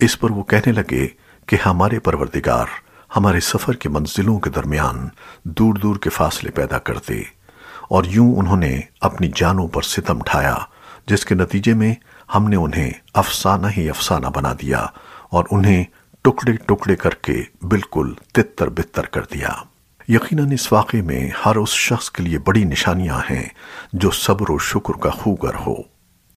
اس پر وہ کہنے لگے کہ ہمارے پروردگار ہمارے سفر کے منزلوں کے درمیان دور دور کے فاصلے پیدا کر دے اور یوں انہوں نے اپنی جانوں پر ستم ڈھایا جس کے نتیجے میں ہم نے انہیں افسانہ ہی افسانہ بنا دیا اور انہیں ٹکڑے ٹکڑے کر کے بالکل تتر بتر کر دیا۔ یقیناً اس واقعے میں ہر اس شخص کے لیے بڑی نشانیاں ہیں جو صبر و شکر کا خوگر ہو۔